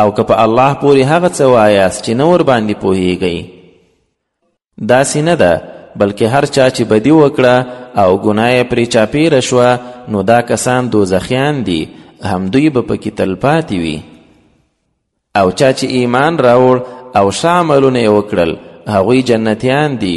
او که په الله پورې هغه څه وایاست چې نه ورباندې پوهیږئ داسې نه ده بلکې هر چا چې بدی وکړه او ګناه یې پرې چاپیره شوه نو دا کسان دوزخیان دي همدوی به پکې تلپاتې وي او چا چې ایمان راوړ او ښه عملونه یې وکړل هغوی جنتیان دي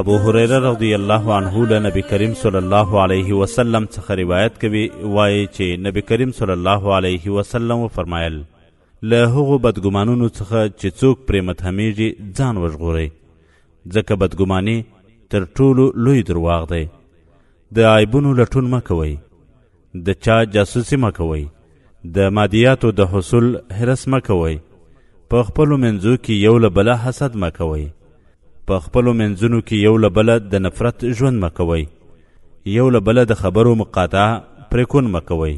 ابو هريره رضی الله عنه له نبی کریم صلی الله علیه وسلم څخه روایت کوي وایي چې نبی کریم صلی الله علیه وسلم وفرمایل له هغو بدګمانونو څخه چې څوک پرې متهمیږي ځان وژغورئ ځکه بدګماني تر ټولو لوی درواغ دی د عیبونو لټون مه کوئ د چا جاسوسي مه کوئ د مادیاتو د حصول حرس مه کوئ په خپلو منځو کې یو له بله حسد مه کوئ په خپلو منځونو کې یو له بله د نفرت ژوند مه کوئ یو له بله د خبرو مقاطعه پرېکون مه کوئ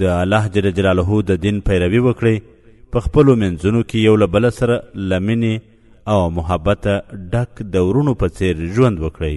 د الله جل جلاله د دین پیروي وکړئ په خپلو منځونو کې یو له بله سره له مینې او محبته ډک د ورونو په څیر ژوند وکړئ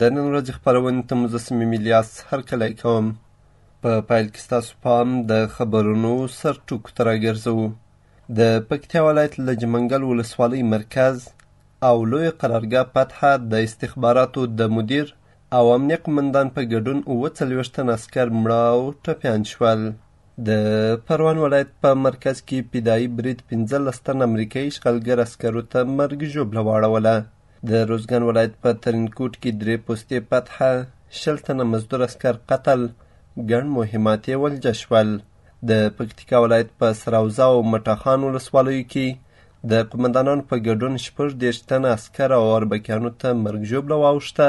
د نن ورځې خپرونې ته مجسم الیاس هرکلی کوم په پیل کې ستاسو پام د خبرونو سر ټکو ته راګرځوو د پکتیا ولایت له جمنګل ولسوالۍ مرکز او لوی قرارګاه پتحه د استخباراتو د مدیر او امنیه قومندان په ګډون اووه څلوېښت تن عسکر مړه او ټپیان شول د پروان ولایت په مرکز کې پیدایي برید پنځلس تن امریکایي اشغالګر عسکرو ته مرګ ژوبله واړوله د روزګان ولایت په ترینکوټ کې درې پوستې فتحه شل تنه مزدور اسکر قتل ګڼ مهمات یې ولجه شول د پکتیکا ولایت په سراوزا او مټاخان ولسوالیو کې د قومندانانو په ګډون شپږ دېرش تنه عسکر او اربکیانو ته مرګ ژوبله واوښته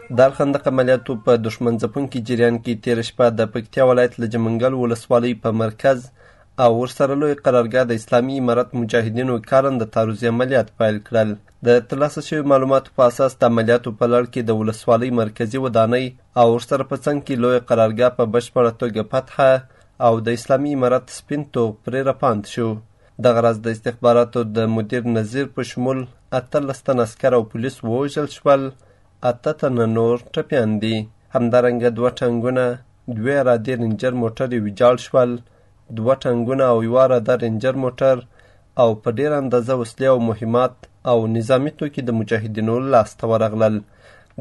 د الخندق عملیاتو په دښمن ځپونکي جریان کې تېره شپه د پکتیا ولایت له جمنګل ولسوالۍ په مرکز او ورسره لوی قرارګاه د اسلامي امارت مجاهدینو کارن د تعرضي عملیات پیل کړل د ترلاسه شوي معلوماتو په اساس د عملیاتو په لړ کې د ولسوالۍ مرکزي ودانۍ او ورسره په څنګ کې لوی قرارګاه په بشپړه توګه فتحه او د اسلامي امارت سپین توغ پرې رپاند شو دغه راز د استخباراتو د مدیر نظیر په شمول اتلس تن عسکر او پولیس ووژل شول اته تنه نور ټپیان دي همدارنګه دوه ټنګونه دوه رادې رینجر موټر ویجاړ شول دوه ټنګونه او یوه راده رینجر موټر او په ډېر اندازه وسلې او مهمات او نظامي توکي د مجاهدینو لاسته ورغلل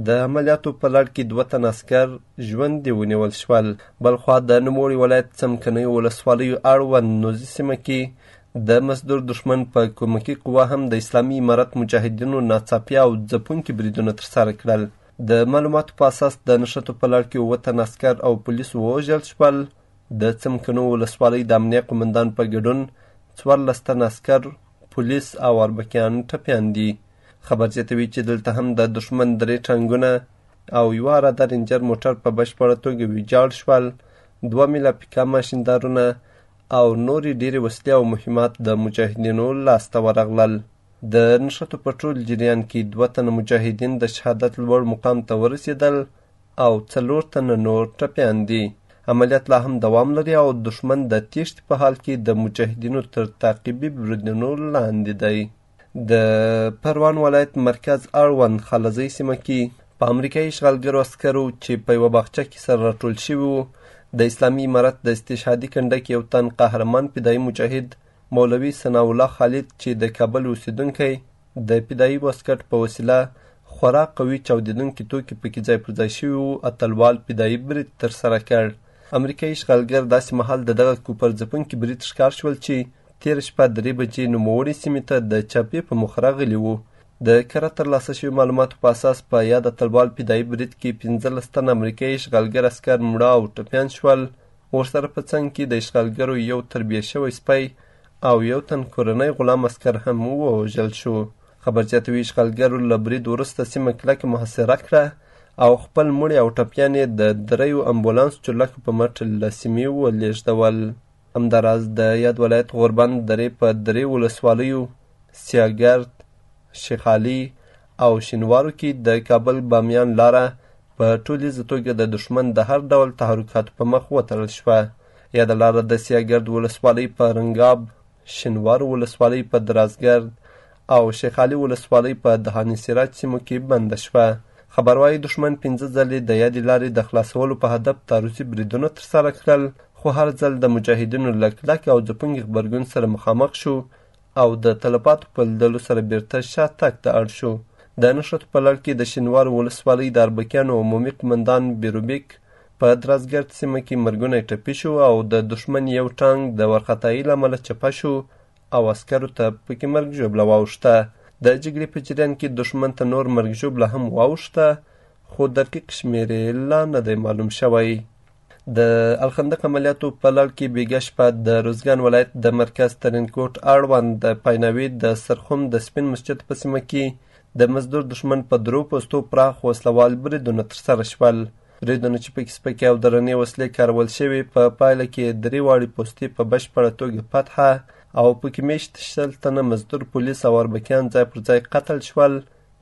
د عملیاتو په لړ کې دوه تن عسکر ژوندي ونیول شول بلخوا د نوموړي ولایت څمکنیو ولسوالیو اړوند نوزي سیمه کې د مزدور دښمن په کومکی قوا هم د اسلامي امارت مجاهدینو ناڅاپي او ځپونکي بریدونه ترسره کړل د معلوماتو په اساس د نښتو په لړ کې اووه تن عسکر او پولیس ووژل شول د څمکنو ولسوالۍ د امنیه قومندان په ګډون څوارلس تن عسکر پولیس او اربکیان ټپیان دي خبر زیاتوي چې دلته هم د دښمن درې ټانګونه او یوه اراده رینجر موټر په بشپړه توګه ویجاړ شول دوه میله پیکا ماشیندارونه او نورې ډېرې وسلې او مهمات د مجاهدینو لاسته ورغلل د نښتو په ټول جریان کې دوه تنه مجاهدین د شهادت لوړ مقام ته ورسېدل او څلور تنه نور ټپیان دي عملیات لا هم دوام لري او دښمن د تیښتې په حال کې د مجاهدینو تر تعقیبي بریدونو لاندې دی د پروان ولایت مرکز اړوند خلزۍ سیمه کې په امریکایي اشغالګرو عسکرو چې په یوه باغچه کې سره راټول شوي وو د اسلامي امارت د استشهادي کنډک یو تن قهرمان فدایي مجاهد مولوي ثناالله خالد چې د کابل اوسېدونکی د فدایي واسکټ په وسیله خورا قوي چاودېدونکي توکي پکې ځای پر ځای شوي وو اتلوال فدایي برید ترسره کړ امریکایي اشغالګر داسې مهال د دغه کوپر ځپونکي برید ښکار شول چې تېره شپه درې بجې نوموړي سیمې ته د چاپې په موخه راغلي وو د کره ترلاسه شوي معلوماتو په اساس په یاد اتلوال فدایي برید کې پنځلس تن امریکایي اشغالګر اسکر مړه او ټپیان شول ورسره په څنګ کې د اشغالګرو یو تربیه شوی سپی او یو تن کورنی غلام اسکر هم ووژل شو خبر زیاتوي اشغالګرو له برید وروسته سیمه کلکه محاصره کړه او خپل مړي او ټپیان یې د دریو امبولانس چورلکو په مټ له سیمې ولېږدول همداراز د یاد ولایت غوربند درې په درې ولسوالیو سیاګرد، شیخ علي او شینوارو کې د کابل بامیان لاره په ټولیزه توګه د دښمن د هر ډول تحرکاتو په مخ وتړل شوه. یاده لاره د سیاګرد ولسوالۍ په رنګاب، شینوارو ولسوالۍ په درازګرد او شیخ علي ولسوالۍ په دهاني سراج سیمو کې بنده شوه. خبر وايي دښمن پنځه ځلې د یادې لارې د خلاصولو په هدف تعرضي بریدونه ترسره کړل خو هر ځل د مجاهدینو له کلک او ځپونکي غبرګون سره مخامخ شو او د تلفاتو په لیدلو سره بیرته شا تګ ته اړ شو. د نښتو په لړ کې د شینوارو ولسوالۍ د اربکیانو عمومي قمندان بیروبیک په درازګرد سیمه کې مرګونی ټپي شو او د دښمن یو ټانګ د ورخطایي له امله چپه شو او عسکرو ته پکې مرګ ژوبله واوښته د جګړې په جریان کې دښمن ته نور مرګ ژوبله هم واوښته خو دقیق شمېر یې لا نه دی معلوم شوی د الخندق عملیاتو په لړ کې بیګا شپه د روزګان ولایت د مرکز ترینکوټ اړوند د پایناوي د سرخوم د سپین مسجد په سیمه کې د مزدور دښمن په درو پوستو پراخ وسلوال بریدونه ترسره شول. بریدونو چې پکې سپکې او درنې وسلې کارول شوې په پایله کې یې درې واړې پوستې په بشپړه توګه فتحه او پکې میشت شل تنه مزدور پولیس او اربکیان ځای پر ځای قتل شول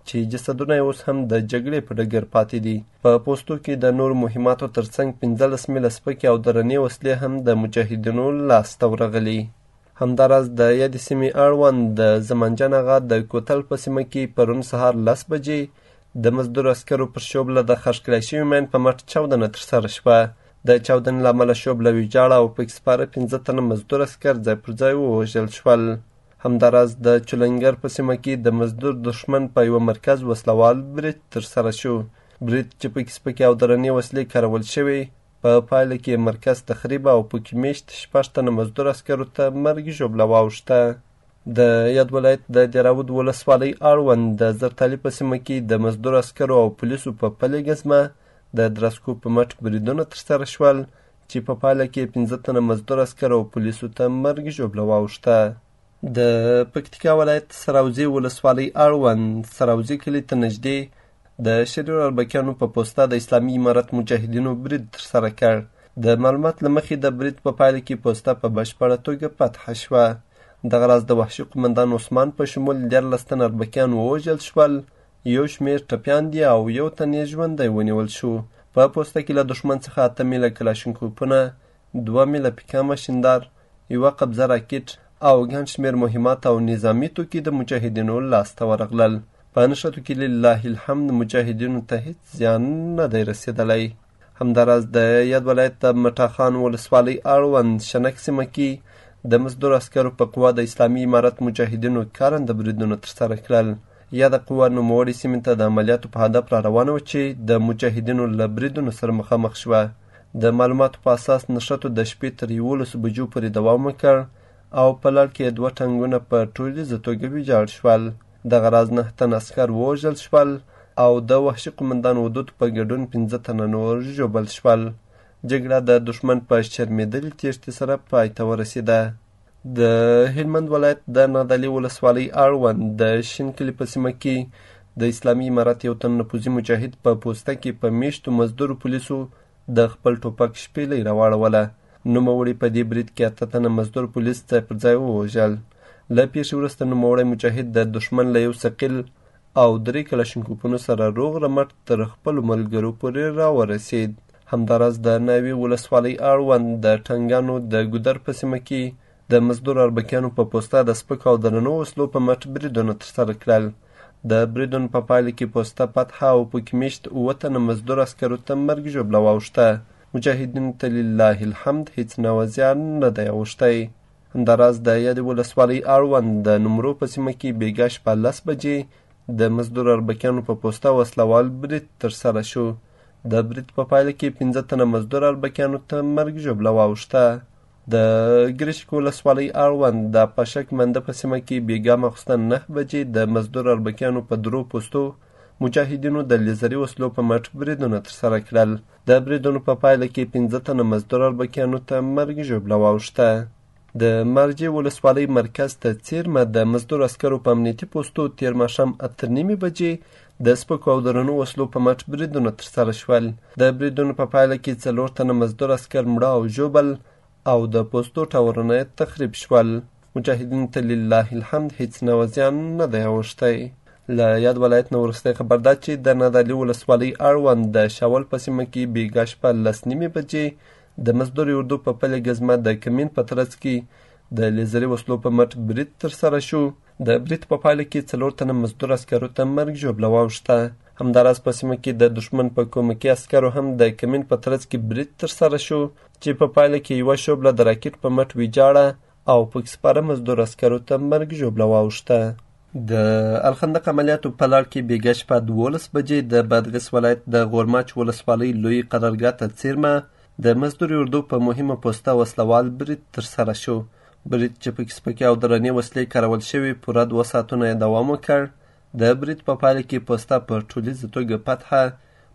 چې جسدونه یې اوس هم د جګړې په ډګر پاتې دي په پوستو کې د نور مهماتو ترڅنګ پنځلس میله سپکې او درنې وسلې هم د مجاهدینو لاسته ورغلي همداراز د یادې سیمې اړوند د زمانجان اغا د کوتل په سیمه کې پرون سهار لس بجې د مزدور عسکرو پر شوبله د خښ کړای شوي مین په مټ چاودنه ترسره شوه د چاودنې له امله شوبله ویجاړه او پکې سپاره پنځه تنه مزدور عسکر ځای پر ځای ووژل شول همداراز د چلنګر په سیمه کې د مزدور دښمن په یوه مرکز وسلوال برید ترسره شو برید چې پکې سپکې او درنې وسلې کارول شوې په پایله کې مرکز تخریب او پکې میشت شپږ تنه مزدور عسکرو ته مرګ ژوبله واوښته د یاد ولایت د دراود ولسوالۍ اړوند د زرتالي په سیمه کې د مزدور عسکرو او پولیسو په پلې ګزمه د درسکو په مټ بریدونه ترسره شول چې په پایله کې پنځه تنه مزدور عسکر او پولیسو ته مرګ ژوبله واوښته د پکتیکا ولایت سراوزي ولسوالۍ اړوند سراوزي کلي ته نږدې د شریر اربکیانو په پوسته د اسلامي امارت مجاهدینو برید ترسره کړ د معلومات له مخې د برید په پایله کې پوسته په بشپړه توګه فتح شوه دغه راز د وحشي قومندان عثمان په شمول دیارلس تن اربکیان ووژل شول یو شمیر ټپیان دي او یو تن یې ژوندی ونیول شو په پوسته کې له دښمن څخه اته میله کلاشینکوپونه دوه میله پیکه ماشیندار، یوه قبضه راکټ او ګڼ شمېر مهمات او نظامي توکي د مجاهدینو لاسته ورغلل. په نښتو کې لله الحمد مجاهدینو ته هیڅ زیان نه دی رسېدلی. همداراز د یاد ولایت د مټاخان ولسوالۍ اړوند شنک سیمه کې د مزدور عسکرو په قوا د اسلامي امارت مجاهدینو کارنده بریدونه ترسره کړل یاده قوه نوموړې سیمې ته د عملیاتو په هدف را روانه وه چې د مجاهدینو له بریدونو سره مخامخ شوه د معلوماتو په اساس نښتو د شپې تر یولس بجو پورې دوام وکړ او په لړ کې دوه ټنګونه په ټولیزه توګه ویجاړ شول دغه راز نه تن عسکر ووژل شول او د وحشي قومندان ودود په ګډون پنځه تنه نور ژوبل شول جګړه د دښمن په شرمېدلي تېښتې سره پای ته ورسېده د هلمند ولایت د نادعلي ولسوالۍ اړوند د شین کلي په سیمه کې د اسلامي امارت یو تن نفوذي مجاهد په پوسته کې په میشتو مزدورو پولیسو د خپل ټوپک شپېلۍ راواړوله نوموړي په دې برید کې اته تنه مزدور پولیس ځای پر ځای ووژل له پیښې وروسته نوموړی مجاهد د دښمن له یو ثقیل او درې کلاشینکوپونو سره روغ رمټ تر خپلو ملګرو پورې راورسید همداراز د ناوې ولسوالۍ اړوند د ټنګانو د ګودر په سیمه کې د مزدور اربکیانو په پوسته د سپکو او درنو وسلو په مټ بریدونه ترسره کړل د بریدونو په پایله کې پوسته فتح او پکې میشت اووه تنه مزدور عسکرو ته مرګ ژوبله واوښته مجاهدینو ته لله الحمد هیڅ نوع زیان نه دی اوښتی همداراز د یادې ولسوالۍ اړوند د نمرو په سیمه کې بېګا شپه لس بجې د مزدور اربکیانو په پوسته وسلوال برید ترسره شو د برید په پایله کې پنځه تنه مزدور اربکیانو ته مرګ ژوبله واوښته د ګرشک ولسوالۍ اړوند د پشک منده په سیمه کې بیګا ماخوستن نه بجې د مزدور اربکیانو په درو پوستو مجاهدینو د لیزري وسلو په مټ بریدونه ترسره کړل د بریدونو په پایله کې پنځه تنه مزدور اربکیانو ته مرګ ژوبله واوښته د مرجع ولسوالۍ مرکز ته څیرمه د مزدور عسکرو په امنیتي پوستو تیر ماښام اته نیمې بجې د سپکو او درنو وسلو په مټ بریدونه ترسره شول د بریدونو په پایله کې څلور تنه مزدور عسکر مړه او ژوبل او د پوستو ټاورونه یې تخریب شول مجاهدین ته لله الحمد هیڅ نوع زیان نه دی اوښتی له یاد ولایت نه وروستی خبر دا چې د نادعلي ولسوالۍ اړوند د شاول په سیمه کې بیګا شپه لس نیمې بجې د مزدور اردو په پلې ګزمه د کمین په ترڅ کې د لیزري وسلو په مټ برید ترسره شو د برید په پایله کې څلور تنه مزدور عسکرو ته مرګ ژوبله واوښته همداراز په سیمه کې د دښمن په کومکي عسکرو هم د کمین په ترڅ کې برید ترسره شو چې په پایله کې یوه شوبله د راکټ په مټ ویجاړه او پکې سپاره مزدور عسکرو ته مرګ ژوبله واوښته. د الخندق عملیاتو په لړ کې بیګا شپه دولس بجې د بادغیس ولایت د غورماچ ولسوالۍ لوی قرارګاه ته څیرمه د مزدوري اردو په مهمه پوسته وسلوال برید ترسره شو برید چې پکې سپکې او درنې وسلې کارول شوې پوره دوه ساعتونه یې دوام وکړ د برید په پایله کې پوسته په ټولیزه توګه فتحه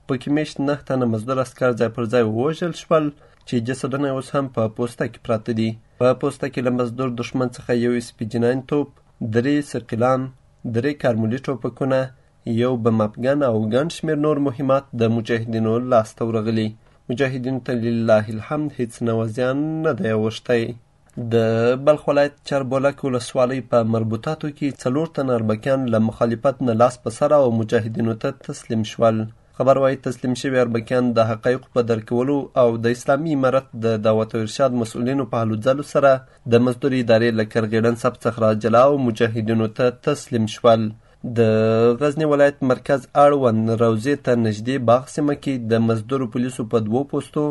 پکې میشت نه تنه مزدور اسکر ځای پر ځای ووژل شول چې جسدونه اوس هم په پوسته کې پراته دي په پوسته کې له مزدور دښمن څخه یو اسپي جناین توپ درې سرقیلان درې کارمولي ټوپکونه یو بم افغان او ګڼ شمېر نور مهمات د مجاهدینو لاسته ورغلي مجاهدینو ته لله الحمد هیڅ نوه زیان نه دی اوښتی د بلخ ولایت چربولک ولسوالۍ په مربوطاتو کې څلور تن اربکیان له مخالفت نه لاس په سر او مجاهدینو ته تسلیم شول خبر وايي تسلیم شوي اربکیان د حقایقو په درک کولو او د اسلامي امارت د دعوت او ارشاد مسؤلینو په هلو ځلو سره د مزدور ادارې له کرغېړن سب څخه را جلا او مجاهدینو ته تسلیم شول د غزنی ولایت مرکز اړوند روضې ته نږدې باغ سیمه کې د مزدورو پولیسو په دوو پوستو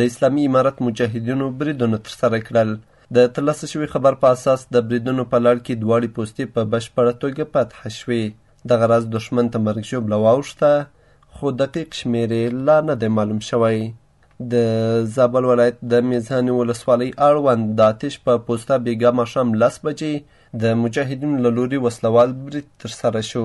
د اسلامي امارت مجاهدینو بریدونه ترسره کړل د ترلاسه شوي خبر په اساس د بریدونو په لړ کې دواړې پوستې په بشپړه توګه فتح شوې دغه راز دښمن ته مرګ ژوبله واوښته خو دقیق شمېر یې لا نه دی معلوم شوی د زابل ولایت د میزانې ولسوالۍ اړوند د آتش په پوسته بېګا ماښام لس بجې د مجاهدینو له لوري وسلوال برید ترسره شو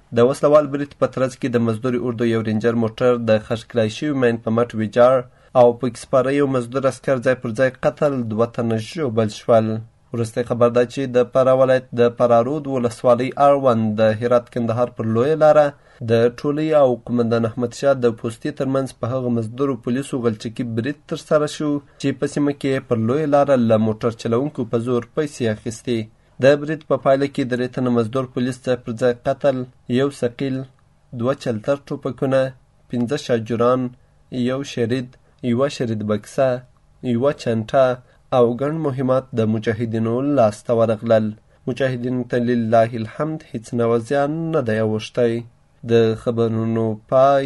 د وسله وال برید په ترڅ کې د مزدور اردو یو رینجر موټر د خرڅ کړای شوي مین په مټ ویجاړ او پکې سپاره یو مزدور اسکر ځای پر ځای قتل دوه تنه ژوبل شول وروستی خبر دا چې د فراه ولایت د فرارود ولسوالۍ اړوند د هرات کندهار پر لویه لاره د ټولۍ او قومندان احمد شاه د پوستې ترمنځ په هغه مزدورو پولیسو غلچکي برید ترسره شو چې په سیمه کې پر لویه لاره له موټر چلوونکو په زور پیسې اخیستې د برید په پایله کې درې تنه مزدور پولیس ته پر ځای قتل یو ثقیل دوه چلتر ټوپکونه پنځه شاجوران یو شرید یوه شرید بکسه یوه چنټه او ګڼ مهمات د مجاهدینو لاسته ورغلل مجاهدینو ته لله الحمد هیڅ نوع زیان نه دی اوښتی د خبرونو پای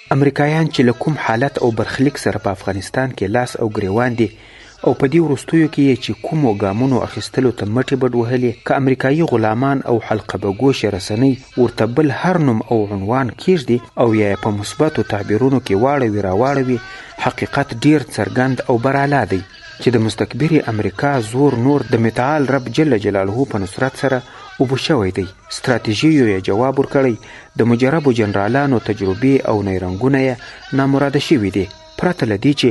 امریکایان چې له کوم حالت او برخلیک سره په افغانستان کې لاس او ګریوان دي او په دې وروستیو کې یې چې کومو ګامونو اخیستلو ته مټې بډ وهلې که امریکایي غلامان او حلقه بګوشه رسنۍ ورته بل هر نوم او عنوان کیږدي او یا یې په مثبتو تعبیرونو کې واړوي راواړوي حقیقت ډیر څرګند او برالا دی چې د مستکبرې امریکا زور نور د متعال رب جل جلاله په نصرت سره اوبه شوی دی ستراتیژیو یې جواب ورکړی د مجربو جنرالانو تجربې او نیرنګونه یې نامراده شوي دي پرته له دې چې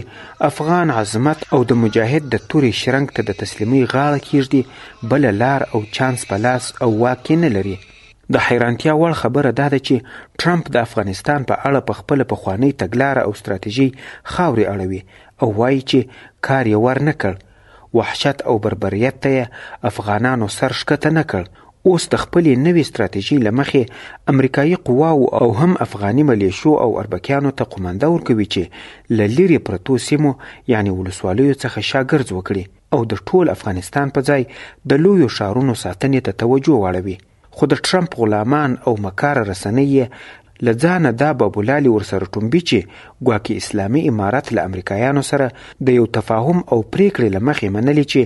افغان عظمت او د مجاهد د تورې شرنګ ته د تسلیمۍ غاړه کیږدي بله لار او چانس په لاس او واک کې نه لري د حیرانتیا وړ خبره دا ده چې ټرمپ د افغانستان په اړه په خپله پخوانۍ تګلاره او ستراتیژۍ خاورې اړوي او وایي چې کار یې ور نه کړ وحشت او بربریت ته یې افغانانو سر ښکته نه کړ، اوس د خپلې نوې ستراتیژۍ له مخې امریکایي قواو او هم افغاني ملیشو او اربکیانو ته قومانده ورکوي چې له لیرې پرتو سیمو یعنې ولسوالیو څخه شا ګرځ وکړي او د ټول افغانستان په ځای د لویو ښارونو ساتنې ته توجه واړوي. خو د ټرمپ غلامان او مکاره رسنۍ یې له ځانه دا بابولالي ورسره ټومبي چې ګواکې اسلامي امارت له امریکایانو سره د یو تفاهم او پریکړې له مخې منلې چې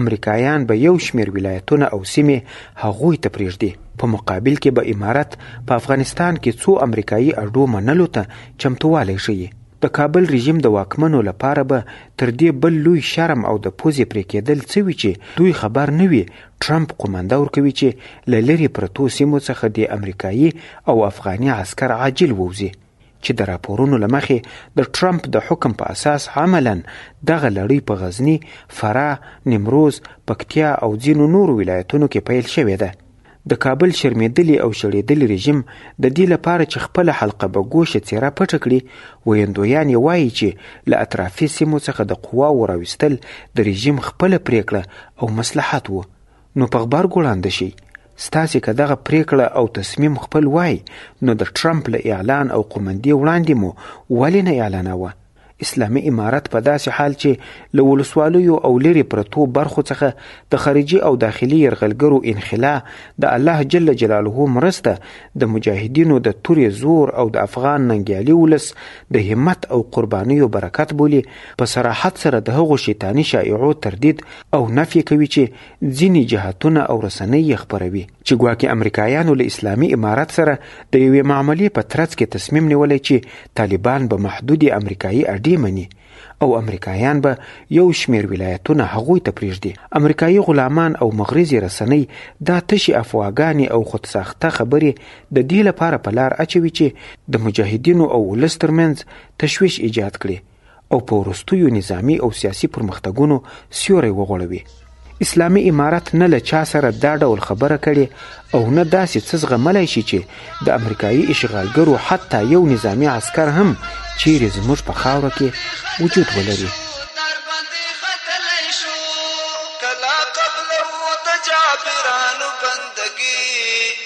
امریکایان به یو شمېر ولایتونه او سیمې هغوی ته پرېږدي په مقابل کې به امارت په افغانستان کې څو امریکایي اډو منلو ته چمتووالی ښیي د کابل رژیم د واکمنو لپاره به تر دې بل لوی شرم او د پوزې پرې کېدل څه وي چې دوی خبر نه وي ټرمپ قومانده ورکوي چې له لرې پرتو سیمو څخه د امریکایي او افغاني عسکر عاجل ووځي چې د راپورونو له مخې د ټرمپ د حکم په اساس عملا دغه لړۍ په غزني، فراه، نیمروز، پکتیا او ځینو نورو ولایتونو کې پیل شوې ده. د کابل شرمېدلي او شړېدلي رژیم د دې لپاره چې خپله حلقه به ګوشه څېره پټه کړي، ویندویان یې وایي چې له اطرافي سیمو څخه د قواو راویستل د رژیم خپله پرېکړه او مصلحت و نو په غبر ګوړاند شي ستاسې که دغه پریکړه او تصمیم خپل وای نو د ټرمپ له اعلان او قومندې وړاندې مو ولې نه اعلاناوه اسلامي امارت په داسې حال چې له ولسوالیو او لرې پرتو برخو څخه د خارجي او داخلي یرغلګرو انخلا د الله جل جلاله مرسته د مجاهدینو د تورې زور او د افغان ننګیالي ولس د همت او قربانیو برکت بولي په صراحت سره د هغو شیطاني شایعو تردید او نفی کوي چې ځینې جهتونه او رسنۍ یې خپروي چې ګواکې امریکایانو له اسلامي امارت سره د یوې معاملې په ترڅ کې تصمیم نیولی چې طالبان به محدودې امریکایي اډې مني او امریکایان به یو شمیر ولایتونه هغوی ته پریږدي امریکایي غلامان او مغرضې رسنۍ دا تشې افواګانې او خودساخته خبرې د دې لپاره په لار اچوي چې د مجاهدینو او ولس ترمنځ تشویش ایجاد کړي او په وروستیو نظامي او سیاسي پرمختګونو سیوری وغوړوي اسلامي امارت نه له چا سره دا ډول خبره کړې او نه داسې څه زغملی شي چې د امریکایي اشغالګرو حتی یو نظامي عسکر هم چیرې زموږ په خاوره کې وجود ولري